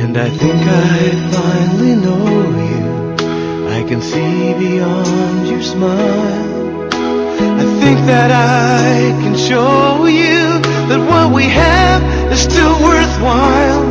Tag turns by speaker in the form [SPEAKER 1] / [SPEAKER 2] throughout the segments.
[SPEAKER 1] And I think I finally know you. I can see beyond your smile. I think that I can show you that what we have is still worthwhile.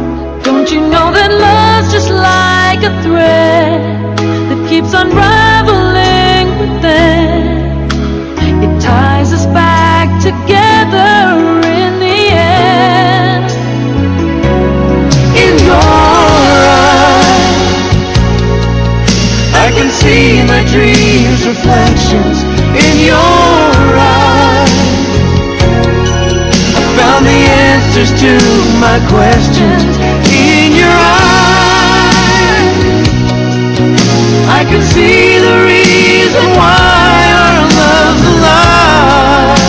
[SPEAKER 1] my questions in your eyes. I can see the reason why our love's alive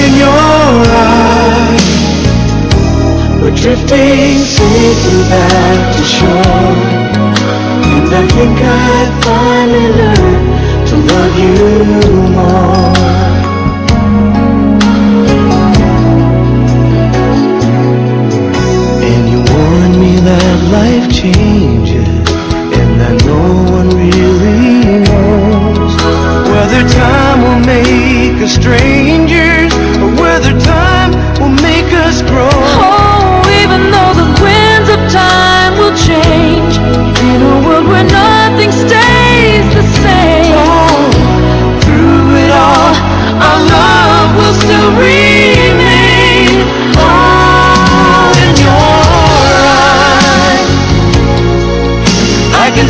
[SPEAKER 1] in your eyes. We're drifting safely back to shore, and I think I finally learned.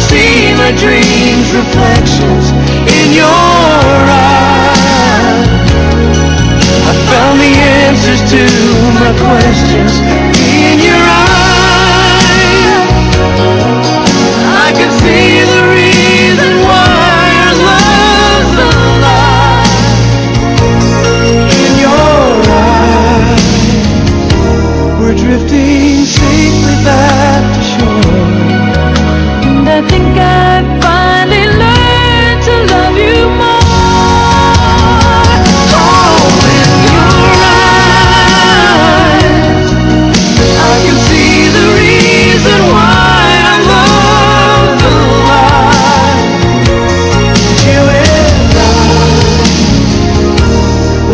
[SPEAKER 1] see my dreams reflections in your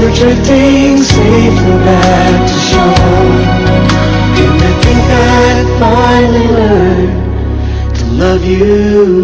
[SPEAKER 1] we're drifting safely back to shore. And I think I finally learned to love you.